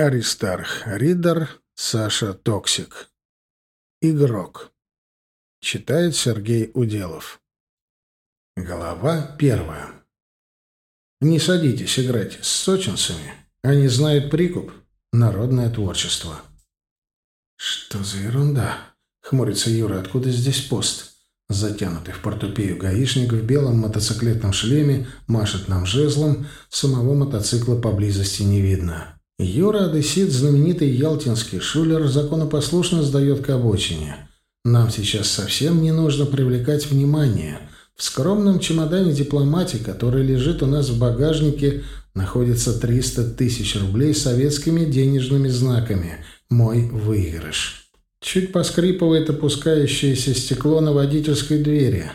Аристарх Ридер, Саша Токсик. Игрок. Читает Сергей Уделов. Глава первая. Не садитесь играть с сочинцами. Они знают прикуп. Народное творчество. Что за ерунда? Хмурится Юра. Откуда здесь пост? Затянутый в портупею гаишник в белом мотоциклетном шлеме машет нам жезлом. Самого мотоцикла поблизости не видно. Юра Одессит, знаменитый ялтинский шулер, законопослушно сдает к обочине. Нам сейчас совсем не нужно привлекать внимание. В скромном чемодане дипломатии, который лежит у нас в багажнике, находится 300 тысяч рублей советскими денежными знаками. Мой выигрыш. Чуть поскрипывает опускающееся стекло на водительской двери.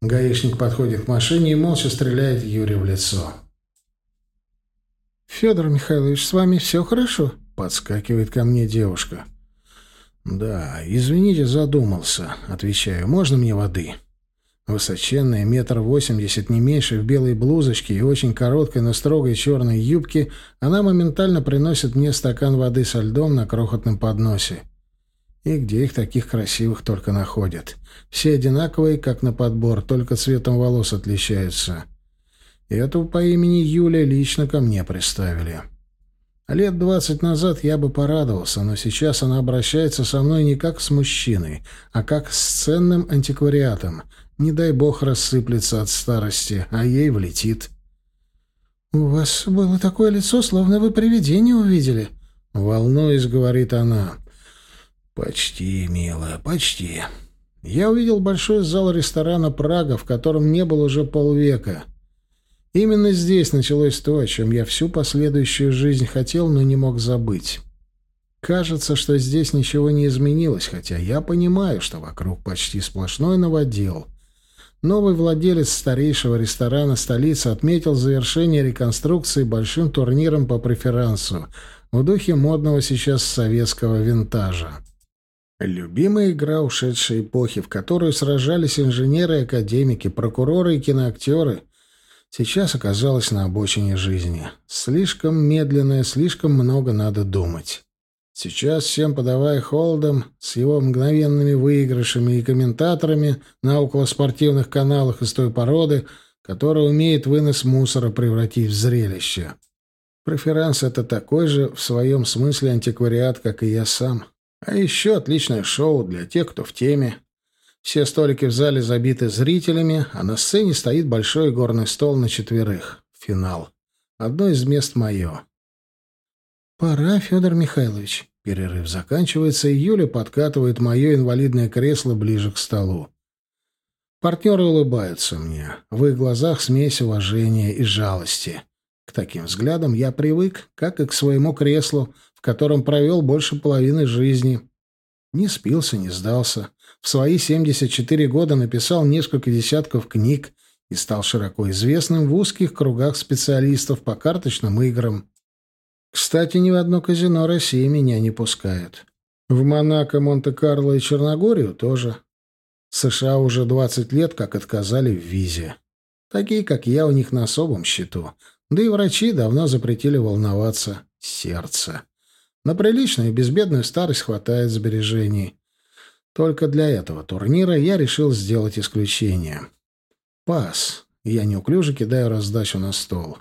Гаишник подходит к машине и молча стреляет Юре в лицо. «Федор Михайлович, с вами все хорошо?» — подскакивает ко мне девушка. «Да, извините, задумался», — отвечаю. «Можно мне воды?» Высоченная, метр восемьдесят, не меньше, в белой блузочке и очень короткой, но строгой черной юбке, она моментально приносит мне стакан воды со льдом на крохотном подносе. И где их таких красивых только находят? Все одинаковые, как на подбор, только цветом волос отличаются. Эту по имени Юля лично ко мне приставили. Лет двадцать назад я бы порадовался, но сейчас она обращается со мной не как с мужчиной, а как с ценным антиквариатом. Не дай бог рассыплется от старости, а ей влетит. «У вас было такое лицо, словно вы привидение увидели», — волнуясь, говорит она. «Почти, милая, почти. Я увидел большой зал ресторана «Прага», в котором не было уже полвека. Именно здесь началось то, о чем я всю последующую жизнь хотел, но не мог забыть. Кажется, что здесь ничего не изменилось, хотя я понимаю, что вокруг почти сплошной новодел. Новый владелец старейшего ресторана столицы отметил завершение реконструкции большим турниром по преферансу в духе модного сейчас советского винтажа. Любимая игра ушедшей эпохи, в которую сражались инженеры-академики, прокуроры и киноактеры, сейчас оказалась на обочине жизни. Слишком медленная, слишком много надо думать. Сейчас всем подавая холодом, с его мгновенными выигрышами и комментаторами на околоспортивных каналах из той породы, которая умеет вынос мусора превратить в зрелище. Преферанс — это такой же в своем смысле антиквариат, как и я сам. А еще отличное шоу для тех, кто в теме. Все столики в зале забиты зрителями, а на сцене стоит большой горный стол на четверых. Финал. Одно из мест мое. «Пора, Федор Михайлович». Перерыв заканчивается, и Юля подкатывает мое инвалидное кресло ближе к столу. Партнеры улыбаются мне. В их глазах смесь уважения и жалости. К таким взглядам я привык, как и к своему креслу, в котором провел больше половины жизни. Не спился, не сдался в свои 74 года написал несколько десятков книг и стал широко известным в узких кругах специалистов по карточным играм. Кстати, ни в одно казино России меня не пускают. В Монако, Монте-Карло и Черногорию тоже. США уже 20 лет как отказали в визе. Такие, как я, у них на особом счету. Да и врачи давно запретили волноваться. Сердце. На приличную и безбедную старость хватает сбережений. Только для этого турнира я решил сделать исключение. Пас. Я неуклюже кидаю раздачу на стол.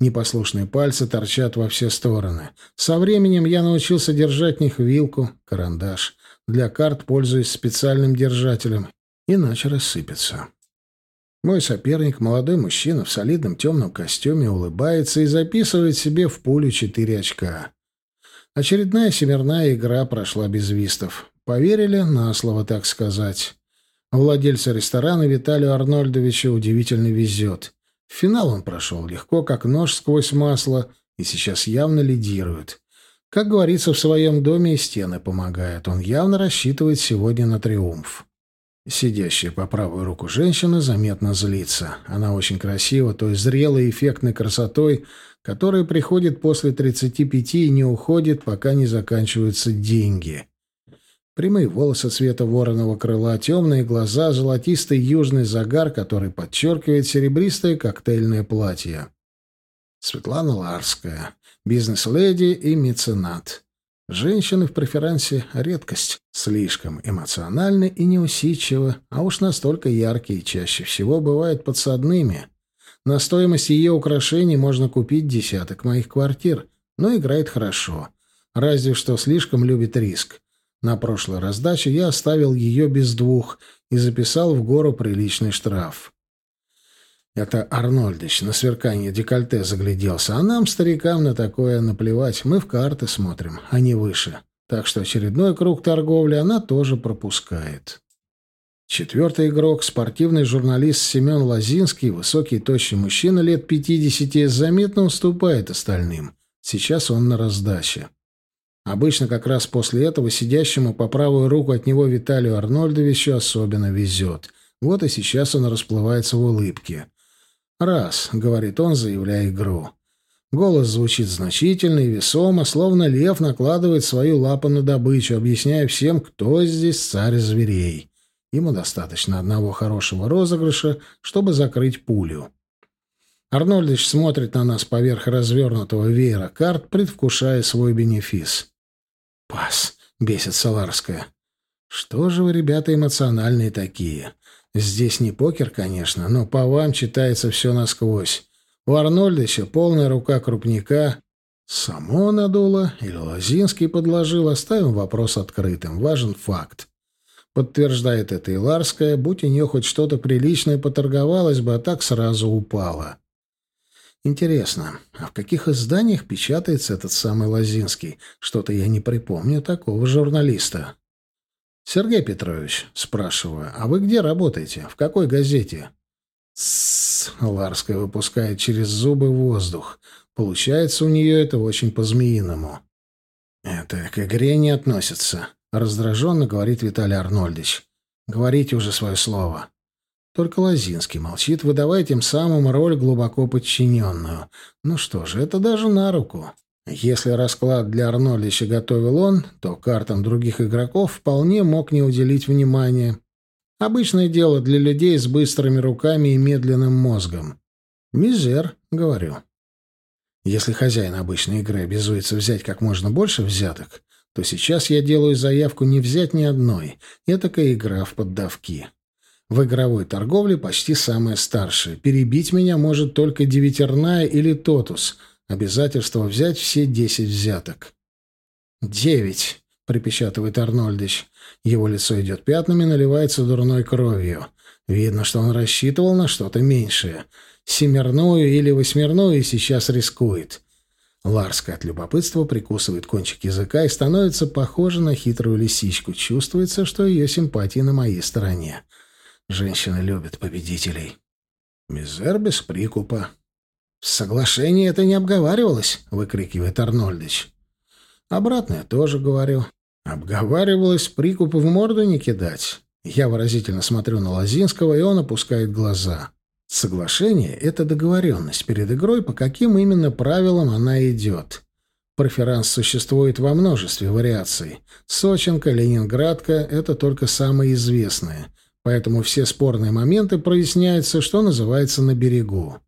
Непослушные пальцы торчат во все стороны. Со временем я научился держать в них вилку, карандаш. Для карт пользуюсь специальным держателем. Иначе рассыпется. Мой соперник, молодой мужчина в солидном темном костюме, улыбается и записывает себе в пулю четыре очка. Очередная семерная игра прошла без вистов. Поверили на слово, так сказать. Владельцу ресторана Виталию Арнольдовичу удивительно везет. В финал он прошел легко, как нож сквозь масло, и сейчас явно лидирует. Как говорится, в своем доме и стены помогают. Он явно рассчитывает сегодня на триумф. Сидящая по правую руку женщина заметно злится. Она очень красива, той зрелой эффектной красотой, которая приходит после 35 и не уходит, пока не заканчиваются деньги. Прямые волосы цвета вороного крыла, темные глаза, золотистый южный загар, который подчеркивает серебристое коктейльное платье. Светлана Ларская, бизнес-леди и меценат. Женщины в преферансе — редкость. Слишком эмоциональны и неусидчивы, а уж настолько яркие чаще всего бывают подсадными. На стоимость ее украшений можно купить десяток моих квартир, но играет хорошо. Разве что слишком любит риск. На прошлой раздаче я оставил ее без двух и записал в гору приличный штраф. Это Арнольдыч на сверкание декольте загляделся, а нам, старикам, на такое наплевать. Мы в карты смотрим, а не выше. Так что очередной круг торговли она тоже пропускает. Четвертый игрок, спортивный журналист Семен Лозинский, высокий тощий мужчина лет 50, заметно уступает остальным. Сейчас он на раздаче. Обычно как раз после этого сидящему по правую руку от него Виталию Арнольдовичу особенно везет. Вот и сейчас он расплывается в улыбке. «Раз», — говорит он, заявляя игру. Голос звучит значительно и весомо, словно лев накладывает свою лапу на добычу, объясняя всем, кто здесь царь зверей. Ему достаточно одного хорошего розыгрыша, чтобы закрыть пулю. Арнольдович смотрит на нас поверх развернутого веера карт, предвкушая свой бенефис. «Пас!» — бесит Саларская. «Что же вы, ребята, эмоциональные такие? Здесь не покер, конечно, но по вам читается все насквозь. У Арнольдовича полная рука крупника. Само надуло или Лозинский подложил, оставим вопрос открытым. Важен факт. Подтверждает это и Ларская, будь у нее хоть что-то приличное, поторговалась бы, а так сразу упала. Интересно, а в каких изданиях печатается этот самый Лозинский? Что-то я не припомню такого журналиста. «Сергей Петрович», — спрашиваю, — «а вы где работаете? В какой газете?» «Тссс», — Ларская выпускает через зубы воздух. Получается у нее это очень по-змеиному. «Это к игре не относится», — раздраженно говорит Виталий Арнольдович. «Говорите уже свое слово». Только Лозинский молчит, выдавая тем самым роль глубоко подчиненную. Ну что же, это даже на руку. Если расклад для Арнольдича готовил он, то картам других игроков вполне мог не уделить внимания. Обычное дело для людей с быстрыми руками и медленным мозгом. «Мизер», — говорю. Если хозяин обычной игры обязуется взять как можно больше взяток, то сейчас я делаю заявку не взять ни одной. Этакая игра в поддавки. В игровой торговле почти самая старшая. Перебить меня может только девятерная или тотус — Обязательство взять все десять взяток. «Девять», — припечатывает Арнольдыч. Его лицо идет пятнами, наливается дурной кровью. Видно, что он рассчитывал на что-то меньшее. Семерную или восьмерную сейчас рискует. Ларска от любопытства прикусывает кончик языка и становится похожа на хитрую лисичку. Чувствуется, что ее симпатии на моей стороне. Женщины любят победителей. Мизер без прикупа. «В соглашении это не обговаривалось», — выкрикивает Арнольдыч. «Обратно я тоже говорю. Обговаривалось прикупы в морду не кидать». Я выразительно смотрю на Лозинского, и он опускает глаза. Соглашение — это договоренность перед игрой, по каким именно правилам она идет. Преферанс существует во множестве вариаций. Сочинка, Ленинградка — это только самые известные. Поэтому все спорные моменты проясняются, что называется, на берегу.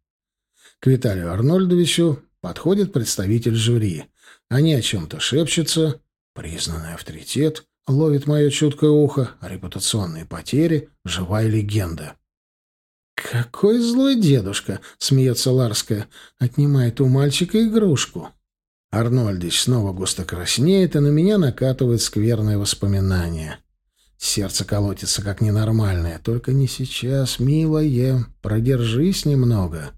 К Виталию Арнольдовичу подходит представитель жюри. Они о чем-то шепчутся. Признанный авторитет ловит мое чуткое ухо. Репутационные потери. Живая легенда. «Какой злой дедушка!» — смеется Ларская. «Отнимает у мальчика игрушку». Арнольдич снова густо краснеет, и на меня накатывает скверное воспоминание. Сердце колотится как ненормальное. Только не сейчас, милая. Продержись немного.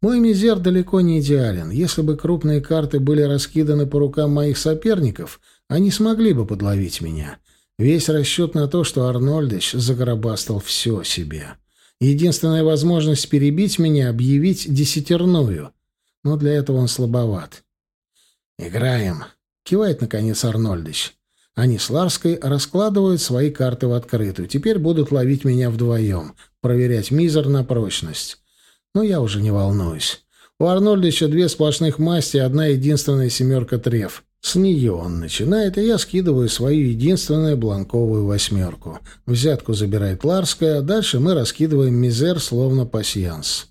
Мой мизер далеко не идеален. Если бы крупные карты были раскиданы по рукам моих соперников, они смогли бы подловить меня. Весь расчет на то, что Арнольдыч загробастал все себе. Единственная возможность перебить меня — объявить десятерную. Но для этого он слабоват. «Играем», — кивает, наконец, Арнольдыч. Они с Ларской раскладывают свои карты в открытую. Теперь будут ловить меня вдвоем, проверять мизер на прочность. Но я уже не волнуюсь. У Арнольдовича две сплошных масти, одна единственная семерка треф. С нее он начинает, и я скидываю свою единственную бланковую восьмерку. Взятку забирает Ларская, а дальше мы раскидываем мизер, словно пасьянс.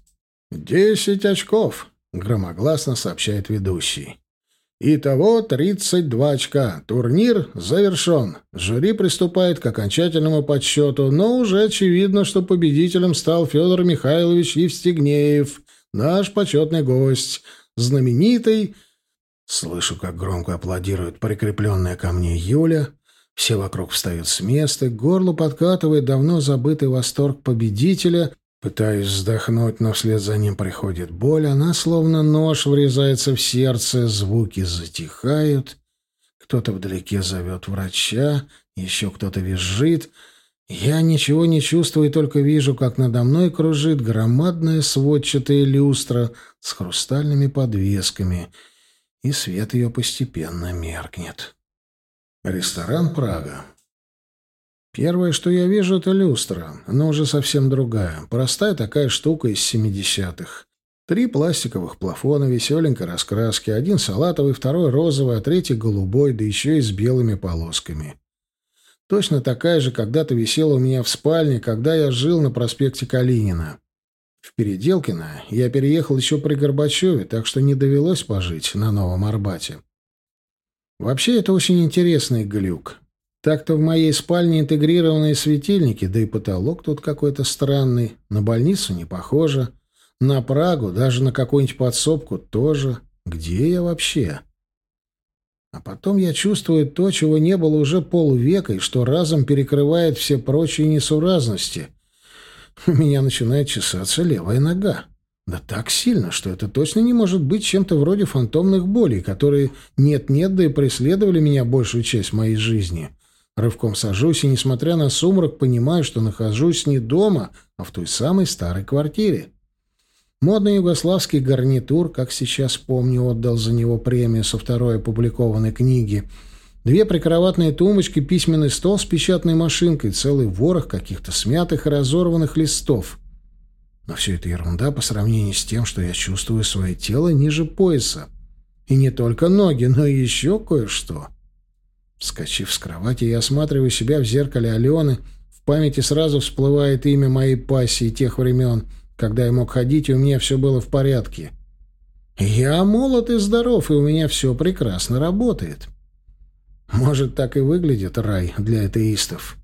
«Десять очков!» — громогласно сообщает ведущий. Итого 32 очка. Турнир завершен. Жюри приступает к окончательному подсчету, но уже очевидно, что победителем стал Федор Михайлович Евстигнеев, наш почетный гость, знаменитый... Слышу, как громко аплодирует прикрепленная ко мне Юля. Все вокруг встают с места, к горлу подкатывает давно забытый восторг победителя, Пытаюсь вздохнуть, но вслед за ним приходит боль. Она словно нож врезается в сердце, звуки затихают. Кто-то вдалеке зовет врача, еще кто-то визжит. Я ничего не чувствую, только вижу, как надо мной кружит громадная сводчатая люстра с хрустальными подвесками, и свет ее постепенно меркнет. Ресторан «Прага». Первое, что я вижу, это люстра, но уже совсем другая. Простая такая штука из 70-х. Три пластиковых плафона веселенькой раскраски, один салатовый, второй розовый, а третий голубой, да еще и с белыми полосками. Точно такая же когда-то висела у меня в спальне, когда я жил на проспекте Калинина. В Переделкино я переехал еще при Горбачеве, так что не довелось пожить на Новом Арбате. Вообще, это очень интересный глюк. Так-то в моей спальне интегрированные светильники, да и потолок тут какой-то странный. На больницу не похоже. На Прагу, даже на какую-нибудь подсобку тоже. Где я вообще? А потом я чувствую то, чего не было уже полвека, и что разом перекрывает все прочие несуразности. У меня начинает чесаться левая нога. Да так сильно, что это точно не может быть чем-то вроде фантомных болей, которые нет-нет, да и преследовали меня большую часть моей жизни. — Рывком сажусь и, несмотря на сумрак, понимаю, что нахожусь не дома, а в той самой старой квартире. Модный югославский гарнитур, как сейчас помню, отдал за него премию со второй опубликованной книги. Две прикроватные тумбочки, письменный стол с печатной машинкой, целый ворох каких-то смятых и разорванных листов. Но все это ерунда по сравнению с тем, что я чувствую свое тело ниже пояса. И не только ноги, но и еще кое-что. Вскочив с кровати, я осматриваю себя в зеркале Алены. В памяти сразу всплывает имя моей пассии тех времен, когда я мог ходить, и у меня все было в порядке. Я молод и здоров, и у меня все прекрасно работает. Может, так и выглядит рай для атеистов.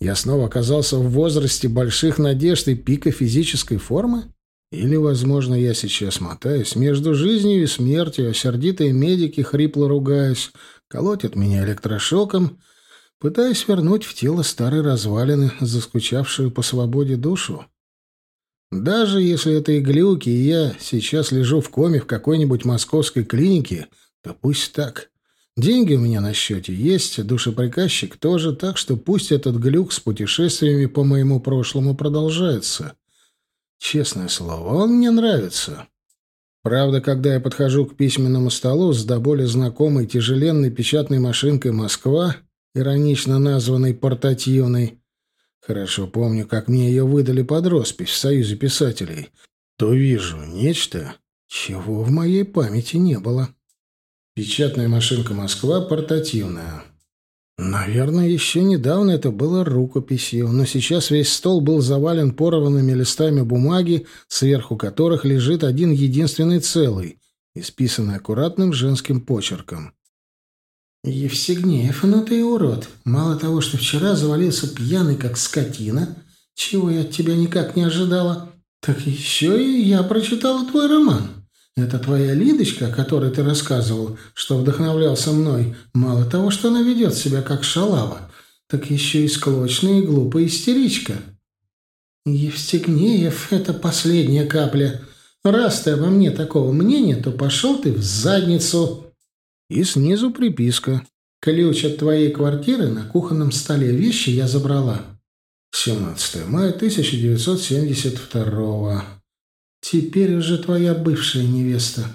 Я снова оказался в возрасте больших надежд и пика физической формы? Или, возможно, я сейчас мотаюсь между жизнью и смертью, а сердитые медики, хрипло ругаясь, колотят меня электрошоком, пытаясь вернуть в тело старой развалины, заскучавшую по свободе душу. Даже если это и глюки, и я сейчас лежу в коме в какой-нибудь московской клинике, то пусть так. Деньги у меня на счете есть, душеприказчик тоже, так что пусть этот глюк с путешествиями по моему прошлому продолжается. Честное слово, он мне нравится. Правда, когда я подхожу к письменному столу с до боли знакомой тяжеленной печатной машинкой «Москва», иронично названной «портативной», хорошо помню, как мне ее выдали под роспись в Союзе писателей, то вижу нечто, чего в моей памяти не было. Печатная машинка «Москва» портативная. Наверное, еще недавно это было рукописью, но сейчас весь стол был завален порванными листами бумаги, сверху которых лежит один единственный целый, исписанный аккуратным женским почерком. «Евсигнеев, ну ты урод. Мало того, что вчера завалился пьяный, как скотина, чего я от тебя никак не ожидала, так еще и я прочитала твой роман». Это твоя Лидочка, о которой ты рассказывал, что вдохновлялся мной, мало того, что она ведет себя как шалава, так еще и склочная и глупая истеричка. Евстигнеев — это последняя капля. Раз ты обо мне такого мнения, то пошел ты в задницу. И снизу приписка. Ключ от твоей квартиры на кухонном столе вещи я забрала. 17 мая 1972 Теперь уже твоя бывшая невеста.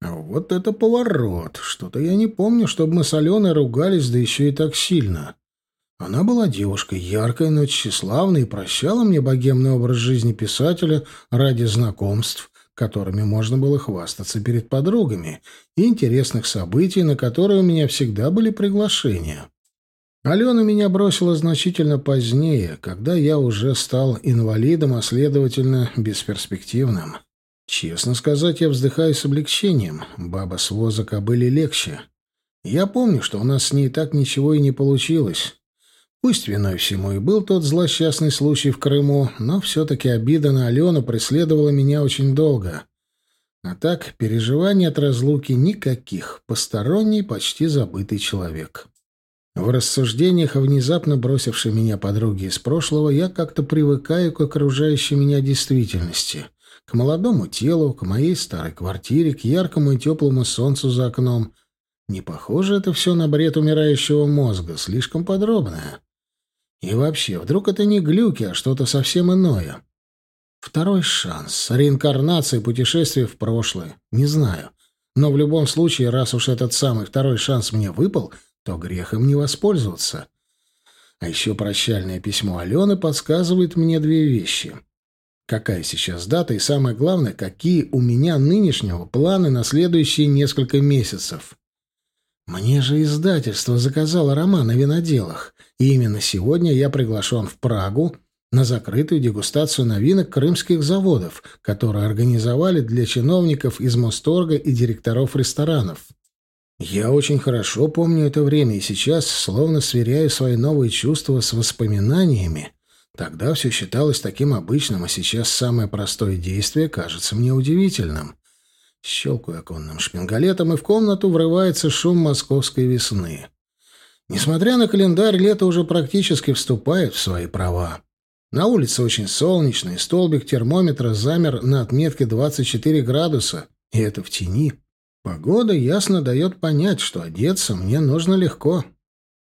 А вот это поворот. Что-то я не помню, чтобы мы с Аленой ругались, да еще и так сильно. Она была девушкой яркой, но тщеславной и прощала мне богемный образ жизни писателя ради знакомств, которыми можно было хвастаться перед подругами, и интересных событий, на которые у меня всегда были приглашения. Алена меня бросила значительно позднее, когда я уже стал инвалидом, а следовательно, бесперспективным. Честно сказать, я вздыхаю с облегчением. Баба с воза кобыли легче. Я помню, что у нас с ней так ничего и не получилось. Пусть виной всему и был тот злосчастный случай в Крыму, но все-таки обида на Алену преследовала меня очень долго. А так, переживаний от разлуки никаких. Посторонний, почти забытый человек. В рассуждениях внезапно бросившей меня подруге из прошлого я как-то привыкаю к окружающей меня действительности. К молодому телу, к моей старой квартире, к яркому и теплому солнцу за окном. Не похоже это все на бред умирающего мозга, слишком подробное. И вообще, вдруг это не глюки, а что-то совсем иное. Второй шанс. Реинкарнация, путешествие в прошлое. Не знаю. Но в любом случае, раз уж этот самый второй шанс мне выпал, то грех им не воспользоваться. А еще прощальное письмо Алены подсказывает мне две вещи. Какая сейчас дата и, самое главное, какие у меня нынешнего планы на следующие несколько месяцев. Мне же издательство заказало роман о виноделах, и именно сегодня я приглашен в Прагу на закрытую дегустацию новинок крымских заводов, которые организовали для чиновников из Мосторга и директоров ресторанов. Я очень хорошо помню это время и сейчас словно сверяю свои новые чувства с воспоминаниями. Тогда все считалось таким обычным, а сейчас самое простое действие кажется мне удивительным. Щелкаю оконным шпингалетом, и в комнату врывается шум московской весны. Несмотря на календарь, лето уже практически вступает в свои права. На улице очень солнечно, и столбик термометра замер на отметке 24 градуса, и это в тени. Погода ясно дает понять, что одеться мне нужно легко.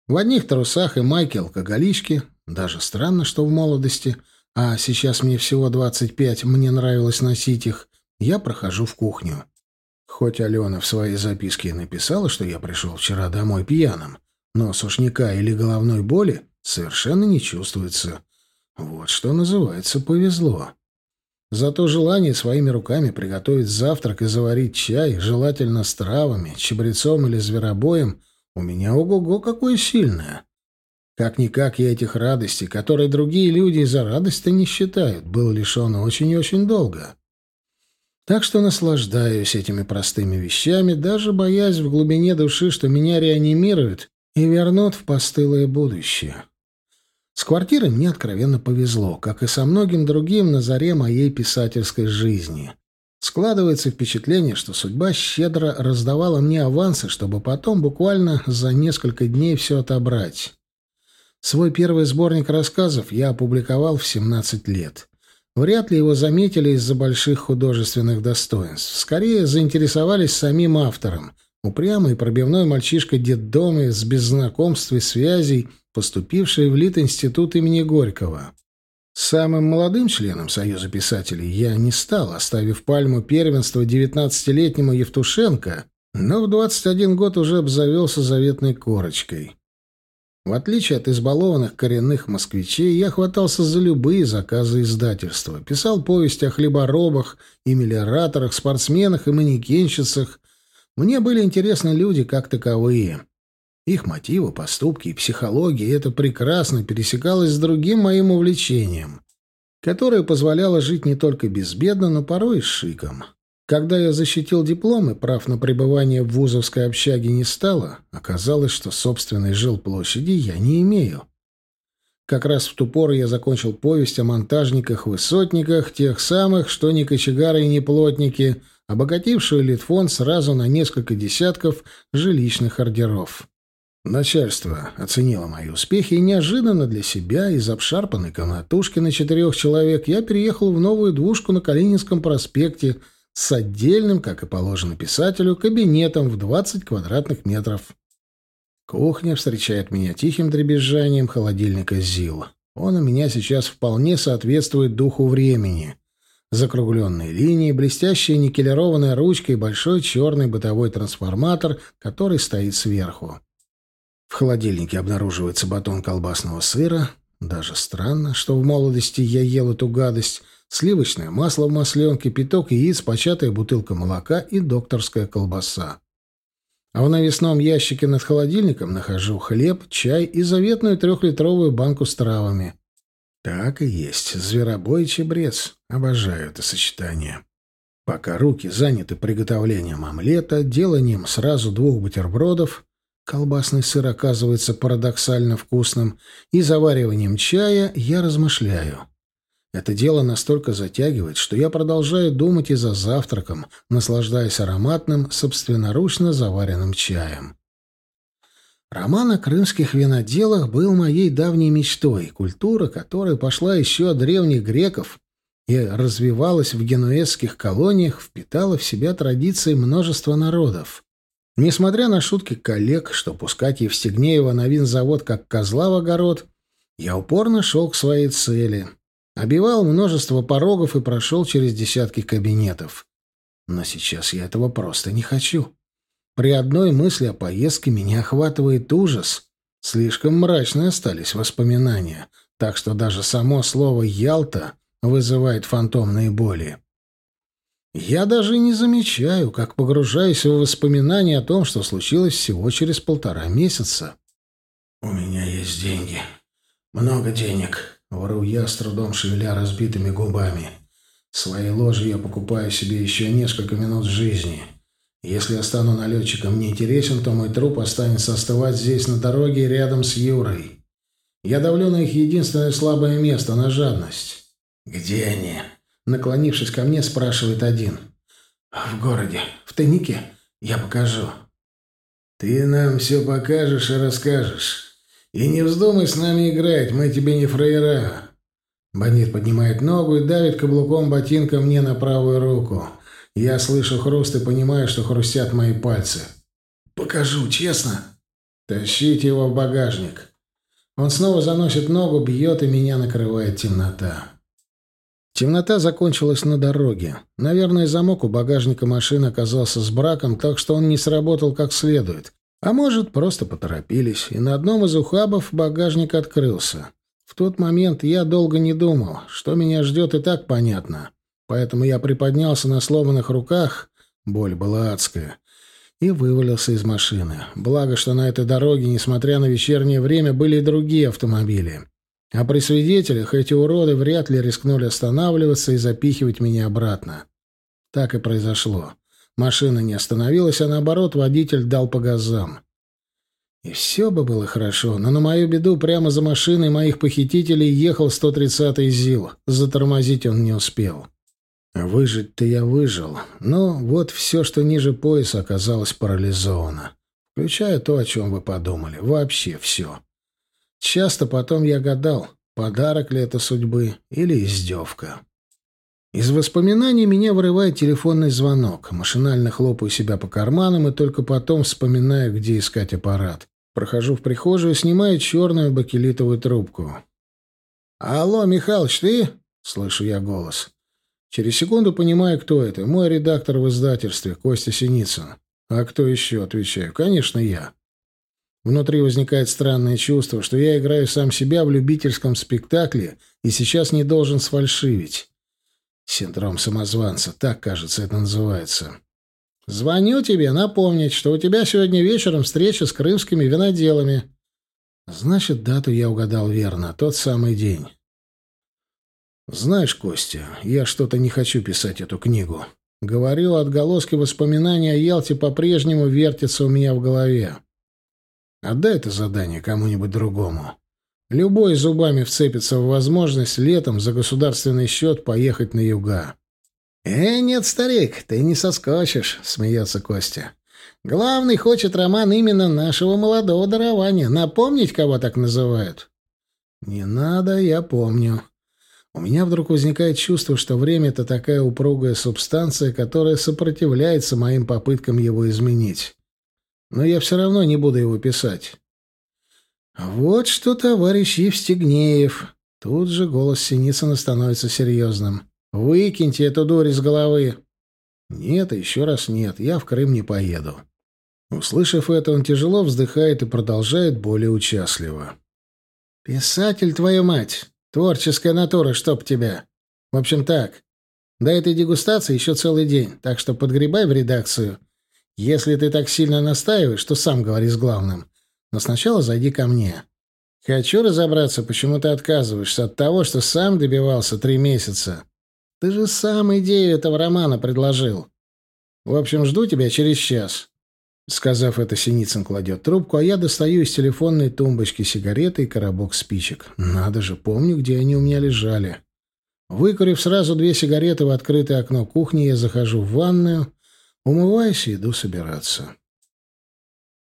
В одних трусах и майке алкоголички, даже странно, что в молодости, а сейчас мне всего 25, мне нравилось носить их, я прохожу в кухню. Хоть Алена в своей записке и написала, что я пришел вчера домой пьяным, но сушняка или головной боли совершенно не чувствуется. Вот что называется повезло. Зато желание своими руками приготовить завтрак и заварить чай, желательно с травами, чабрецом или зверобоем, у меня ого-го какое сильное. Как-никак я этих радостей, которые другие люди за радость-то не считают, был лишен очень и очень долго. Так что наслаждаюсь этими простыми вещами, даже боясь в глубине души, что меня реанимируют и вернут в постылое будущее. С квартирой мне откровенно повезло, как и со многим другим на заре моей писательской жизни. Складывается впечатление, что судьба щедро раздавала мне авансы, чтобы потом буквально за несколько дней все отобрать. Свой первый сборник рассказов я опубликовал в 17 лет. Вряд ли его заметили из-за больших художественных достоинств. Скорее заинтересовались самим автором. Упрямый пробивной мальчишка детдома с без и связей, поступивший в Лит-институт имени Горького. Самым молодым членом Союза писателей я не стал, оставив пальму первенства девятнадцатилетнему Евтушенко, но в 21 год уже обзавелся заветной корочкой. В отличие от избалованных коренных москвичей, я хватался за любые заказы издательства. Писал повести о хлеборобах и мелиораторах, спортсменах и манекенщицах. Мне были интересны люди как таковые. Их мотивы, поступки и психология — это прекрасно пересекалось с другим моим увлечением, которое позволяло жить не только безбедно, но порой и шиком. Когда я защитил диплом и прав на пребывание в вузовской общаге не стало, оказалось, что собственной жилплощади я не имею. Как раз в ту пору я закончил повесть о монтажниках-высотниках, тех самых, что не кочегары и не плотники, обогатившую Литфон сразу на несколько десятков жилищных ордеров. Начальство оценило мои успехи, и неожиданно для себя из обшарпанной комнатушки на четырех человек я переехал в новую двушку на Калининском проспекте – с отдельным, как и положено писателю, кабинетом в 20 квадратных метров. Кухня встречает меня тихим дребезжанием холодильника ЗИЛ. Он у меня сейчас вполне соответствует духу времени. Закругленные линии, блестящая никелированная ручка и большой черный бытовой трансформатор, который стоит сверху. В холодильнике обнаруживается батон колбасного сыра. Даже странно, что в молодости я ел эту гадость — сливочное масло в масленке, пяток яиц, початая бутылка молока и докторская колбаса. А в навесном ящике над холодильником нахожу хлеб, чай и заветную трехлитровую банку с травами. Так и есть. Зверобой и чебрец. Обожаю это сочетание. Пока руки заняты приготовлением омлета, деланием сразу двух бутербродов, колбасный сыр оказывается парадоксально вкусным, и завариванием чая, я размышляю. Это дело настолько затягивает, что я продолжаю думать и за завтраком, наслаждаясь ароматным, собственноручно заваренным чаем. Роман о крымских виноделах был моей давней мечтой, культура, которая пошла еще от древних греков и развивалась в генуэзских колониях, впитала в себя традиции множества народов. Несмотря на шутки коллег, что пускать Евстигнеева на винзавод как козла в огород, я упорно шел к своей цели. Обивал множество порогов и прошел через десятки кабинетов. Но сейчас я этого просто не хочу. При одной мысли о поездке меня охватывает ужас. Слишком мрачные остались воспоминания, так что даже само слово «Ялта» вызывает фантомные боли. Я даже не замечаю, как погружаюсь в воспоминания о том, что случилось всего через полтора месяца. «У меня есть деньги. Много денег», — вру я, с трудом шевеля разбитыми губами. «Своей ложью я покупаю себе еще несколько минут жизни. Если я стану налетчиком неинтересен, то мой труп останется остывать здесь, на дороге, рядом с Юрой. Я давлю на их единственное слабое место — на жадность. «Где они?» Наклонившись ко мне, спрашивает один. «В городе. В тайнике. Я покажу». «Ты нам все покажешь и расскажешь. И не вздумай с нами играть, мы тебе не фраера». Бандит поднимает ногу и давит каблуком ботинка мне на правую руку. Я слышу хруст и понимаю, что хрустят мои пальцы. «Покажу, честно». «Тащите его в багажник». Он снова заносит ногу, бьет, и меня накрывает темнота. Темнота закончилась на дороге. Наверное, замок у багажника машины оказался с браком, так что он не сработал как следует. А может, просто поторопились, и на одном из ухабов багажник открылся. В тот момент я долго не думал, что меня ждет и так понятно. Поэтому я приподнялся на сломанных руках, боль была адская, и вывалился из машины. Благо, что на этой дороге, несмотря на вечернее время, были и другие автомобили. А при свидетелях эти уроды вряд ли рискнули останавливаться и запихивать меня обратно. Так и произошло. Машина не остановилась, а наоборот водитель дал по газам. И все бы было хорошо, но на мою беду прямо за машиной моих похитителей ехал 130-й ЗИЛ. Затормозить он не успел. Выжить-то я выжил, но вот все, что ниже пояса, оказалось парализовано. Включая то, о чем вы подумали. Вообще все. Часто потом я гадал, подарок ли это судьбы или издевка. Из воспоминаний меня вырывает телефонный звонок. Машинально хлопаю себя по карманам и только потом вспоминаю, где искать аппарат. Прохожу в прихожую, снимаю черную бакелитовую трубку. «Алло, Михалыч, ты?» — слышу я голос. Через секунду понимаю, кто это. Мой редактор в издательстве, Костя Синицын. «А кто еще?» — отвечаю. «Конечно, я». Внутри возникает странное чувство, что я играю сам себя в любительском спектакле и сейчас не должен сфальшивить. Синдром самозванца, так, кажется, это называется. Звоню тебе напомнить, что у тебя сегодня вечером встреча с крымскими виноделами. Значит, дату я угадал верно, тот самый день. Знаешь, Костя, я что-то не хочу писать эту книгу. Говорю, отголоски воспоминаний о Ялте по-прежнему вертятся у меня в голове. Отдай это задание кому-нибудь другому. Любой зубами вцепится в возможность летом за государственный счет поехать на юга. «Э, нет, старик, ты не соскочишь», — смеется Костя. «Главный хочет роман именно нашего молодого дарования. Напомнить, кого так называют?» «Не надо, я помню». У меня вдруг возникает чувство, что время — это такая упругая субстанция, которая сопротивляется моим попыткам его изменить но я все равно не буду его писать. Вот что, товарищ Евстигнеев. Тут же голос Синицына становится серьезным. Выкиньте эту дурь из головы. Нет, еще раз нет, я в Крым не поеду. Услышав это, он тяжело вздыхает и продолжает более участливо. «Писатель, твою мать! Творческая натура, чтоб тебя! В общем так, до этой дегустации еще целый день, так что подгребай в редакцию если ты так сильно настаиваешь, то сам говори с главным. Но сначала зайди ко мне. Хочу разобраться, почему ты отказываешься от того, что сам добивался три месяца. Ты же сам идею этого романа предложил. В общем, жду тебя через час». Сказав это, Синицын кладет трубку, а я достаю из телефонной тумбочки сигареты и коробок спичек. Надо же, помню, где они у меня лежали. Выкурив сразу две сигареты в открытое окно кухни, я захожу в ванную, умываюсь и иду собираться.